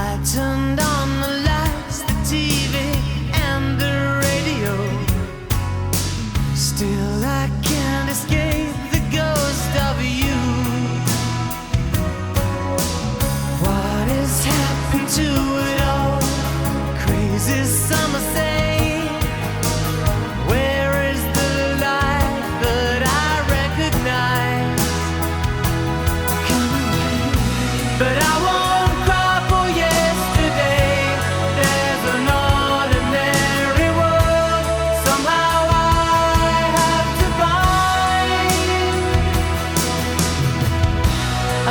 I turned on.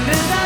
under the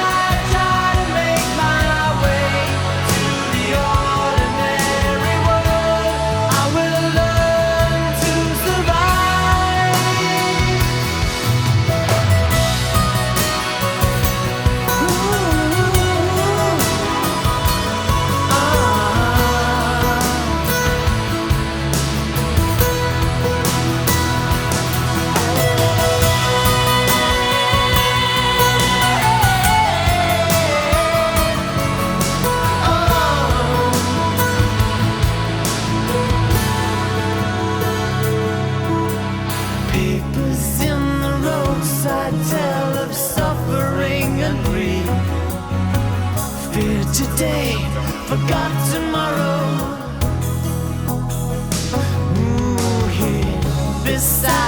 today, forgot tomorrow. Ooh, yeah. Beside